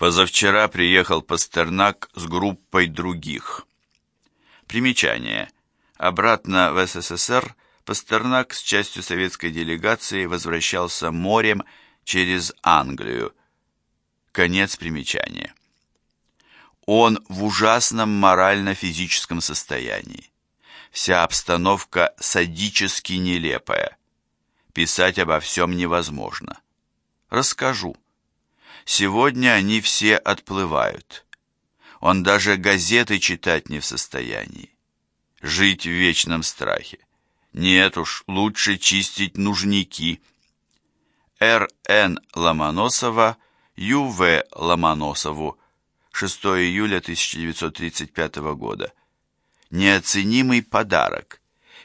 Позавчера приехал Пастернак с группой других. Примечание. Обратно в СССР Пастернак с частью советской делегации возвращался морем через Англию. Конец примечания. Он в ужасном морально-физическом состоянии. Вся обстановка садически нелепая. Писать обо всем невозможно. Расскажу. Сегодня они все отплывают. Он даже газеты читать не в состоянии. Жить в вечном страхе. Нет уж, лучше чистить нужники. Р.Н. Ломоносова, Ю.В. Ломоносову, 6 июля 1935 года. Неоценимый подарок.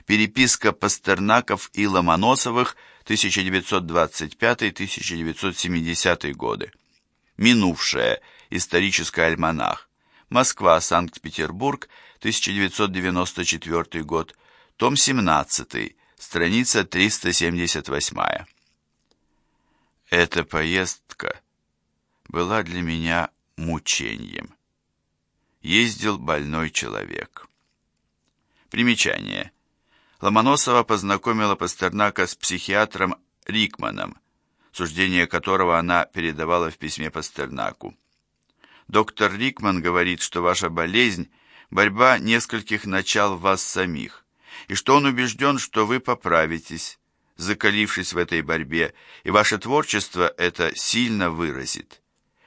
Переписка Пастернаков и Ломоносовых 1925-1970 годы. Минувшее. Исторический альманах. Москва, Санкт-Петербург, 1994 год. Том 17, страница 378. Эта поездка была для меня мучением. Ездил больной человек. Примечание. Ломоносова познакомила Пастернака с психиатром Рикманом, суждение которого она передавала в письме Пастернаку. Доктор Рикман говорит, что ваша болезнь – борьба нескольких начал вас самих, и что он убежден, что вы поправитесь, закалившись в этой борьбе, и ваше творчество это сильно выразит.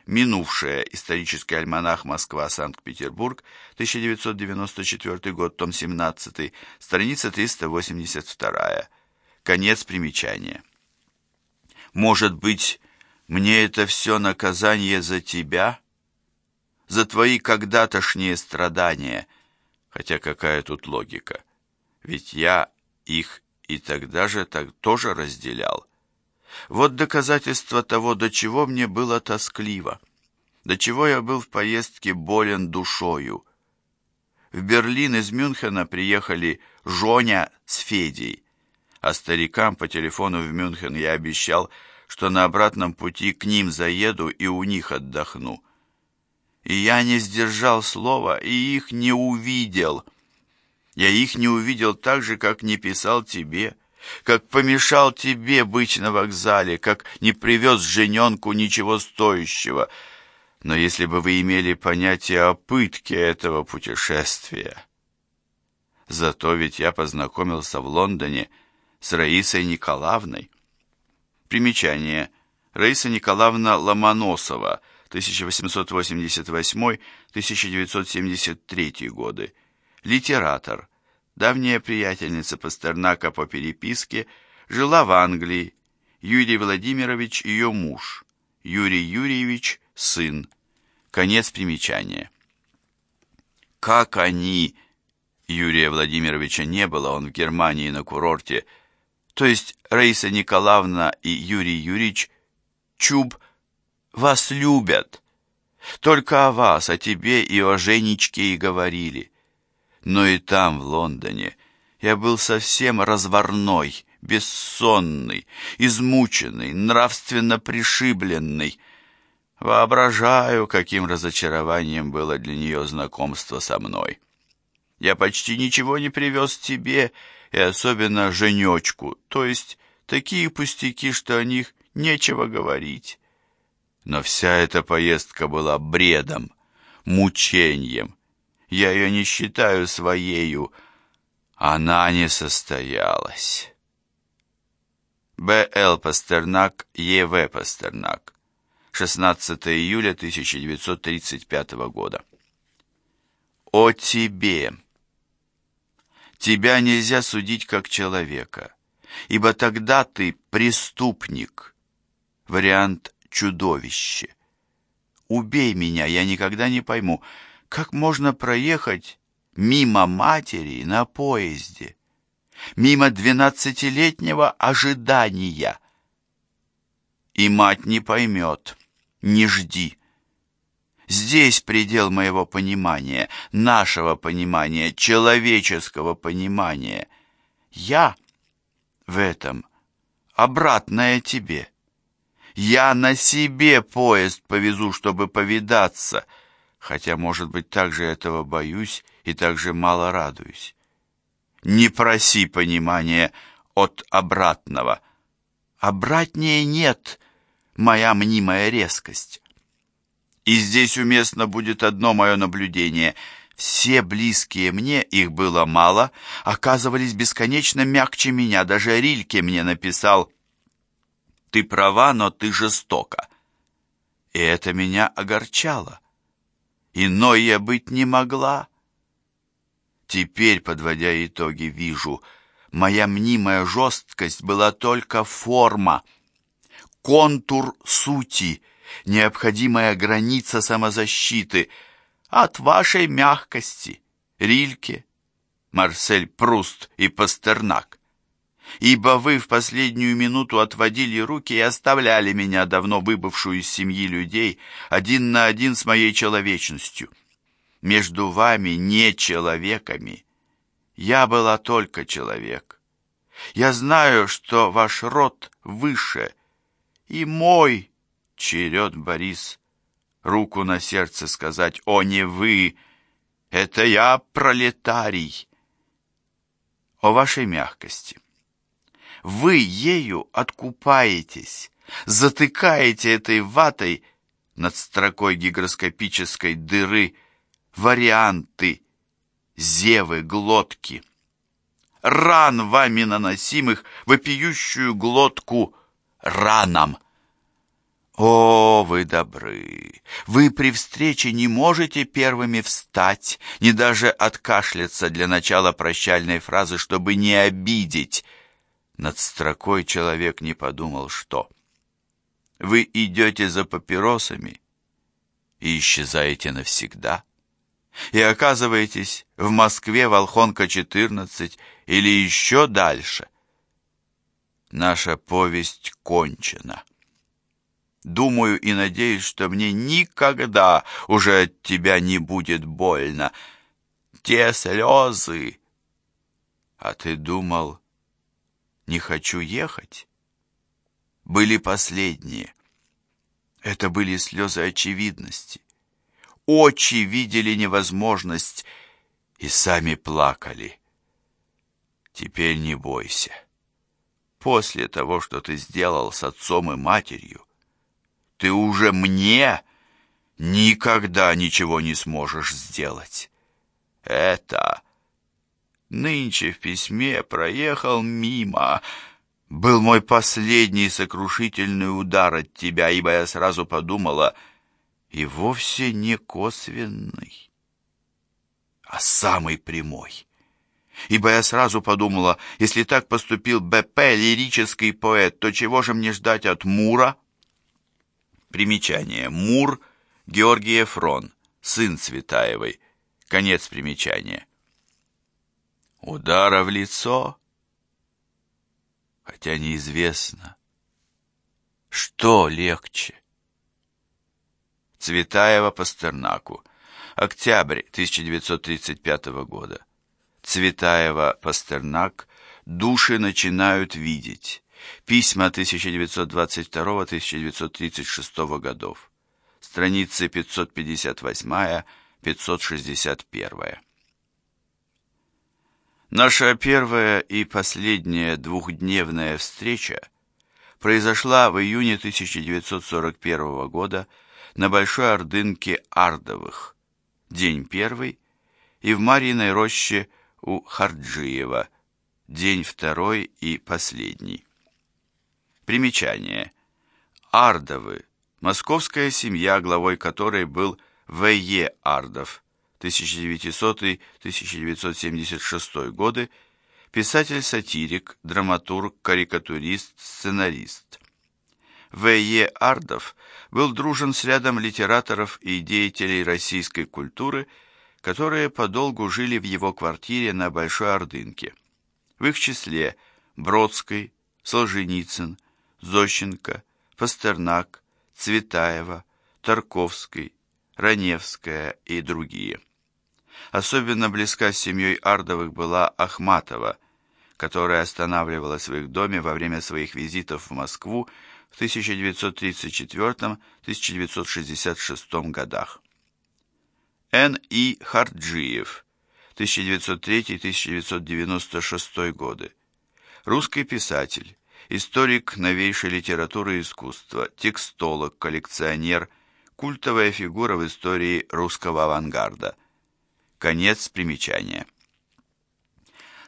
Минувшее. Исторический альманах Москва-Санкт-Петербург, 1994 год, том 17, страница 382. Конец примечания. Может быть, мне это все наказание за тебя? За твои когда-тошние страдания? Хотя какая тут логика? Ведь я их и тогда же так тоже разделял. Вот доказательство того, до чего мне было тоскливо, до чего я был в поездке болен душою. В Берлин из Мюнхена приехали Жоня с Федей, а старикам по телефону в Мюнхен я обещал, что на обратном пути к ним заеду и у них отдохну. И я не сдержал слова и их не увидел. Я их не увидел так же, как не писал тебе как помешал тебе быть на вокзале, как не привез жененку ничего стоящего. Но если бы вы имели понятие о пытке этого путешествия... Зато ведь я познакомился в Лондоне с Раисой Николаевной. Примечание. Раиса Николаевна Ломоносова, 1888-1973 годы. Литератор давняя приятельница Пастернака по переписке, жила в Англии. Юрий Владимирович ее муж, Юрий Юрьевич сын. Конец примечания. Как они... Юрия Владимировича не было, он в Германии на курорте. То есть Раиса Николаевна и Юрий Юрьевич Чуб вас любят. Только о вас, о тебе и о Женечке и говорили но и там, в Лондоне, я был совсем разварной, бессонный, измученный, нравственно пришибленный. Воображаю, каким разочарованием было для нее знакомство со мной. Я почти ничего не привез тебе, и особенно женечку, то есть такие пустяки, что о них нечего говорить. Но вся эта поездка была бредом, мучением, я ее не считаю своею. Она не состоялась. Б.Л. Пастернак, Е.В. Пастернак. 16 июля 1935 года. О тебе! Тебя нельзя судить как человека, ибо тогда ты преступник. Вариант чудовище. Убей меня, я никогда не пойму, как можно проехать мимо матери на поезде, мимо двенадцатилетнего ожидания? И мать не поймет, не жди. Здесь предел моего понимания, нашего понимания, человеческого понимания. Я в этом обратное тебе. Я на себе поезд повезу, чтобы повидаться, хотя, может быть, также этого боюсь и также мало радуюсь. Не проси понимания от обратного. Обратнее нет, моя мнимая резкость. И здесь уместно будет одно мое наблюдение. Все близкие мне, их было мало, оказывались бесконечно мягче меня. Даже Рильке мне написал «Ты права, но ты жестока». И это меня огорчало. Иной я быть не могла. Теперь, подводя итоги, вижу, моя мнимая жесткость была только форма, контур сути, необходимая граница самозащиты от вашей мягкости, Рильке, Марсель Пруст и Пастернак. Ибо вы в последнюю минуту отводили руки и оставляли меня, давно выбывшую из семьи людей, один на один с моей человечностью между вами не человеками. Я была только человек. Я знаю, что ваш род выше, и мой черед, Борис, руку на сердце сказать, о, не вы, это я пролетарий. О вашей мягкости. Вы ею откупаетесь, затыкаете этой ватой над строкой гигроскопической дыры, варианты, зевы, глотки. Ран вами наносимых вопиющую глотку раном. О, вы добры! Вы при встрече не можете первыми встать, не даже откашляться для начала прощальной фразы, чтобы не обидеть. Над строкой человек не подумал, что... Вы идете за папиросами и исчезаете навсегда и оказываетесь в Москве, Волхонка-14 или еще дальше. Наша повесть кончена. Думаю и надеюсь, что мне никогда уже от тебя не будет больно. Те слезы... А ты думал, не хочу ехать? Были последние. Это были слезы очевидности очи видели невозможность и сами плакали. Теперь не бойся. После того, что ты сделал с отцом и матерью, ты уже мне никогда ничего не сможешь сделать. Это нынче в письме проехал мимо. Был мой последний сокрушительный удар от тебя, ибо я сразу подумала — и вовсе не косвенный, а самый прямой. Ибо я сразу подумала, если так поступил Б.П., лирический поэт, то чего же мне ждать от Мура? Примечание. Мур Георгий Ефрон, сын Цветаевой. Конец примечания. Удара в лицо? Хотя неизвестно, что легче. Цветаева Пастернаку. Октябрь 1935 года. Цветаева Пастернак. Души начинают видеть. Письма 1922-1936 годов. Страницы 558-561. Наша первая и последняя двухдневная встреча произошла в июне 1941 года на Большой Ордынке Ардовых, день первый, и в Марьиной роще у Харджиева, день второй и последний. Примечание. Ардовы, московская семья, главой которой был В.Е. Ардов, 1900-1976 годы, писатель-сатирик, драматург, карикатурист, сценарист. В.Е. Ардов был дружен с рядом литераторов и деятелей российской культуры, которые подолгу жили в его квартире на Большой Ордынке. В их числе Бродский, Солженицын, Зощенко, Пастернак, Цветаева, Тарковский, Раневская и другие. Особенно близка с семьей Ардовых была Ахматова, которая останавливалась в их доме во время своих визитов в Москву в 1934-1966 годах. Н. И. Харджиев, 1903-1996 годы. Русский писатель, историк новейшей литературы и искусства, текстолог, коллекционер, культовая фигура в истории русского авангарда. Конец примечания.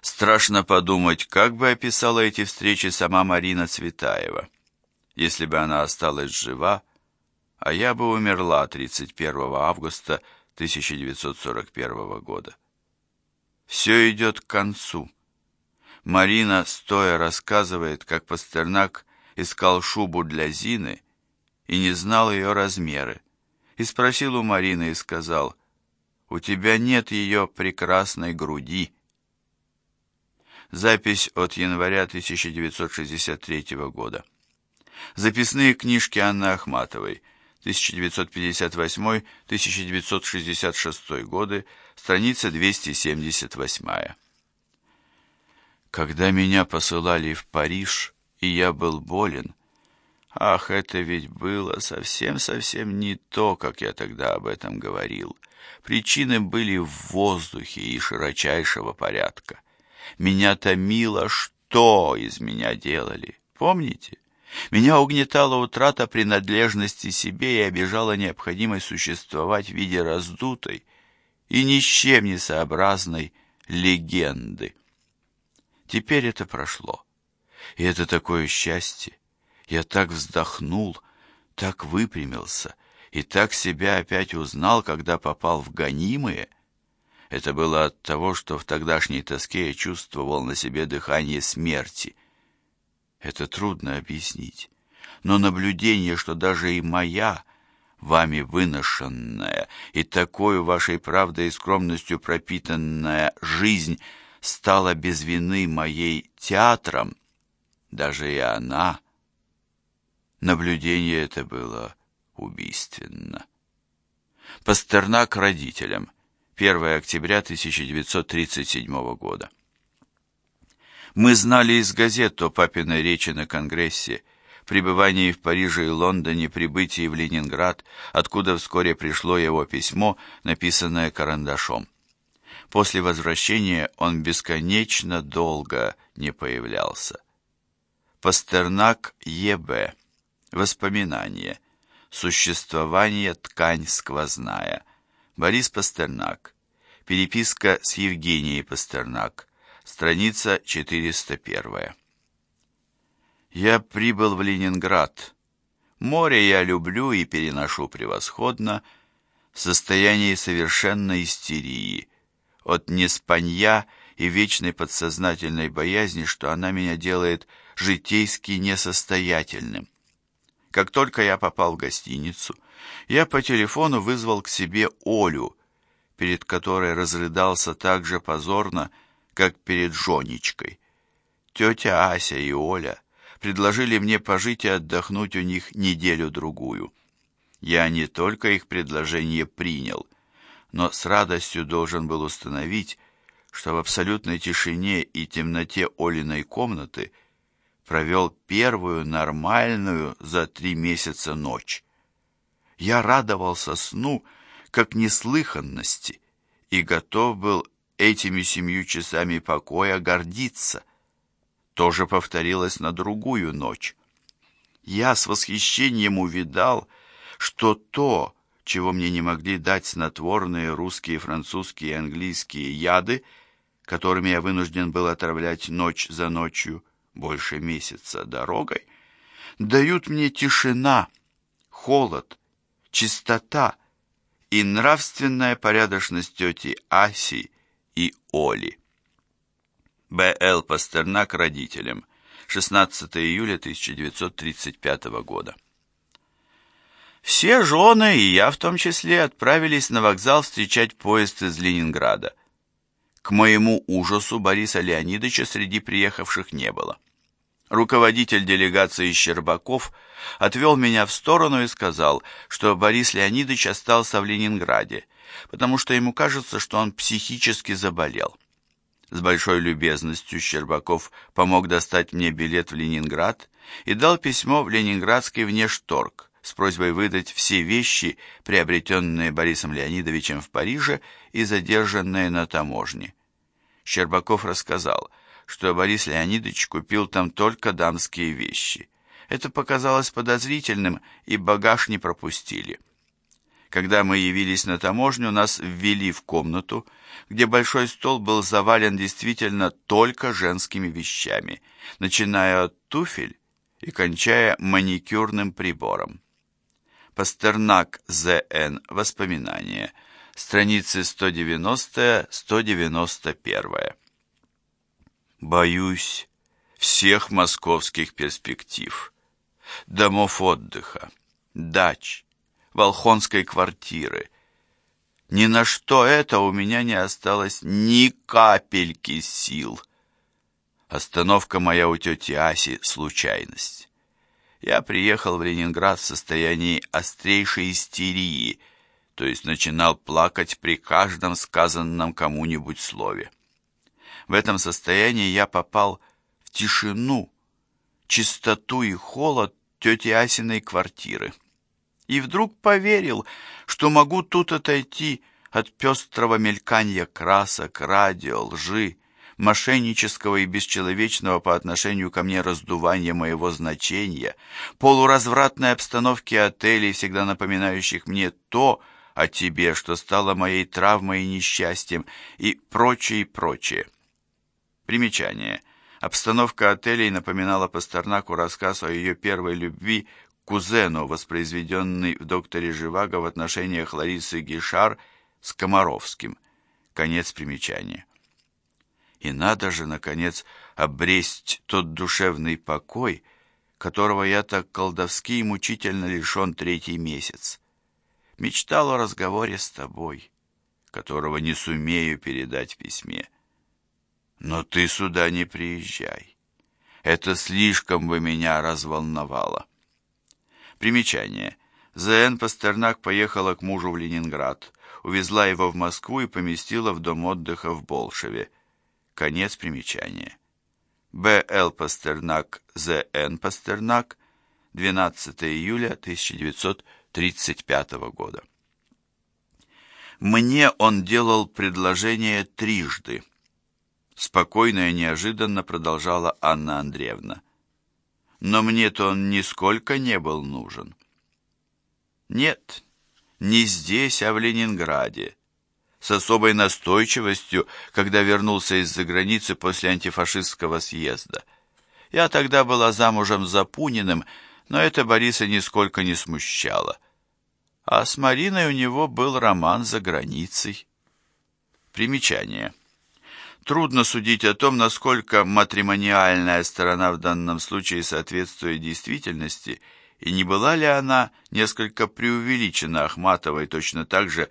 Страшно подумать, как бы описала эти встречи сама Марина Цветаева, если бы она осталась жива, а я бы умерла 31 августа 1941 года. Все идет к концу. Марина, стоя, рассказывает, как Пастернак искал шубу для Зины и не знал ее размеры, и спросил у Марины и сказал, «У тебя нет ее прекрасной груди». Запись от января 1963 года. Записные книжки Анны Ахматовой, 1958-1966 годы, страница 278. Когда меня посылали в Париж, и я был болен, ах, это ведь было совсем-совсем не то, как я тогда об этом говорил. Причины были в воздухе и широчайшего порядка. Меня томило, что из меня делали. Помните? Меня угнетала утрата принадлежности себе и обижала необходимость существовать в виде раздутой и ни с чем не сообразной легенды. Теперь это прошло. И это такое счастье. Я так вздохнул, так выпрямился и так себя опять узнал, когда попал в гонимые — это было от того, что в тогдашней тоске я чувствовал на себе дыхание смерти. Это трудно объяснить. Но наблюдение, что даже и моя, вами выношенная и такой вашей правдой и скромностью пропитанная жизнь стала без вины моей театром, даже и она, наблюдение это было убийственно. Пастернак родителям — 1 октября 1937 года. Мы знали из газет о папиной речи на Конгрессе, пребывании в Париже и Лондоне, прибытии в Ленинград, откуда вскоре пришло его письмо, написанное карандашом. После возвращения он бесконечно долго не появлялся. Пастернак Е.Б. Воспоминания. Существование ткань сквозная. Борис Пастернак. Переписка с Евгенией Пастернак. Страница 401. Я прибыл в Ленинград. Море я люблю и переношу превосходно. В состоянии совершенной истерии. От неспанья и вечной подсознательной боязни, что она меня делает житейски несостоятельным. Как только я попал в гостиницу, я по телефону вызвал к себе Олю, перед которой разрыдался так же позорно, как перед Жонечкой. Тетя Ася и Оля предложили мне пожить и отдохнуть у них неделю-другую. Я не только их предложение принял, но с радостью должен был установить, что в абсолютной тишине и темноте Олиной комнаты провел первую нормальную за три месяца ночь. Я радовался сну, как неслыханности, и готов был этими семью часами покоя гордиться. То же повторилось на другую ночь. Я с восхищением увидал, что то, чего мне не могли дать снотворные русские, французские и английские яды, которыми я вынужден был отравлять ночь за ночью больше месяца дорогой, дают мне тишина, холод, чистота и нравственная порядочность тети Аси и Оли. Б.Л. Пастернак родителям. 16 июля 1935 года. Все жены, и я в том числе, отправились на вокзал встречать поезд из Ленинграда. К моему ужасу Бориса Леонидовича среди приехавших не было. Руководитель делегации Щербаков отвел меня в сторону и сказал, что Борис Леонидович остался в Ленинграде, потому что ему кажется, что он психически заболел. С большой любезностью Щербаков помог достать мне билет в Ленинград и дал письмо в Ленинградский внешторг с просьбой выдать все вещи, приобретенные Борисом Леонидовичем в Париже и задержанные на таможне. Щербаков рассказал, что Борис Леонидович купил там только дамские вещи. Это показалось подозрительным, и багаж не пропустили. Когда мы явились на таможню, нас ввели в комнату, где большой стол был завален действительно только женскими вещами, начиная от туфель и кончая маникюрным прибором. Пастернак З.Н. Воспоминания. Страницы 190-191. Боюсь всех московских перспектив. Домов отдыха, дач, волхонской квартиры. Ни на что это у меня не осталось ни капельки сил. Остановка моя у тети Аси — случайность. Я приехал в Ленинград в состоянии острейшей истерии, то есть начинал плакать при каждом сказанном кому-нибудь слове. В этом состоянии я попал в тишину, чистоту и холод тети Асиной квартиры и вдруг поверил, что могу тут отойти от пестрого мелькания красок, радио, лжи, мошеннического и бесчеловечного по отношению ко мне раздувания моего значения, полуразвратной обстановки отелей, всегда напоминающих мне то о тебе, что стало моей травмой и несчастьем, и прочее, прочее. Примечание. Обстановка отелей напоминала Пастернаку рассказ о ее первой любви кузену, воспроизведенный в «Докторе Живаго» в отношениях Ларисы Гишар с Комаровским. Конец примечания. И надо же, наконец, обресть тот душевный покой, которого я так колдовски и мучительно лишен третий месяц. Мечтал о разговоре с тобой, которого не сумею передать в письме. Но ты сюда не приезжай. Это слишком бы меня разволновало. Примечание. З.Н. Пастернак поехала к мужу в Ленинград, увезла его в Москву и поместила в дом отдыха в Болшеве. Конец примечания. Б.Л. Пастернак, З.Н. Пастернак, 12 июля 1935 года. Мне он делал предложение трижды. Спокойно и неожиданно продолжала Анна Андреевна но мне-то он нисколько не был нужен. Нет, не здесь, а в Ленинграде. С особой настойчивостью, когда вернулся из-за границы после антифашистского съезда. Я тогда была замужем за Пуниным, но это Бориса нисколько не смущало. А с Мариной у него был роман за границей. Примечание. Трудно судить о том, насколько матримониальная сторона в данном случае соответствует действительности, и не была ли она несколько преувеличена Ахматовой точно так же,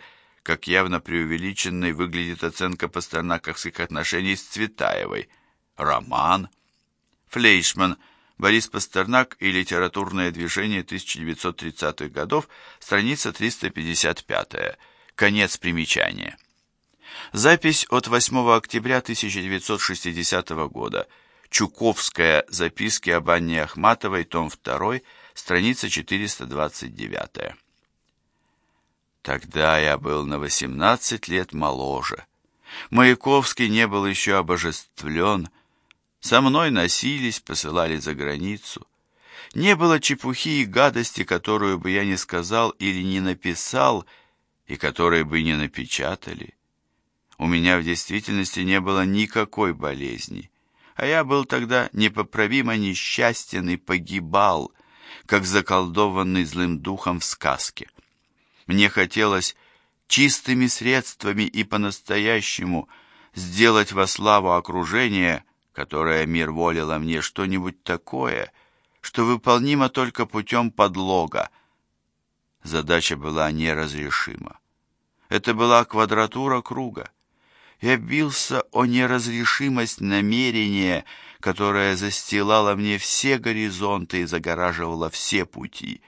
как явно преувеличенной выглядит оценка пастернаковских отношений с Цветаевой. Роман. Флейшман. Борис Пастернак и литературное движение 1930-х годов, страница 355. Конец примечания. Запись от 8 октября 1960 года. Чуковская. Записки об Анне Ахматовой. Том 2. Страница 429. Тогда я был на 18 лет моложе. Маяковский не был еще обожествлен. Со мной носились, посылали за границу. Не было чепухи и гадости, которую бы я не сказал или не написал, и которые бы не напечатали. У меня в действительности не было никакой болезни, а я был тогда непоправимо несчастен и погибал, как заколдованный злым духом в сказке. Мне хотелось чистыми средствами и по-настоящему сделать во славу окружения, которое мир волило мне, что-нибудь такое, что выполнимо только путем подлога. Задача была неразрешима. Это была квадратура круга. Я бился о неразрешимость намерения, которое застилало мне все горизонты и загораживало все пути.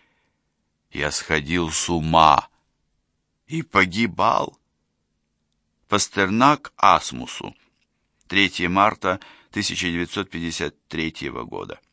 Я сходил с ума и погибал. Пастернак Асмусу. 3 марта 1953 года.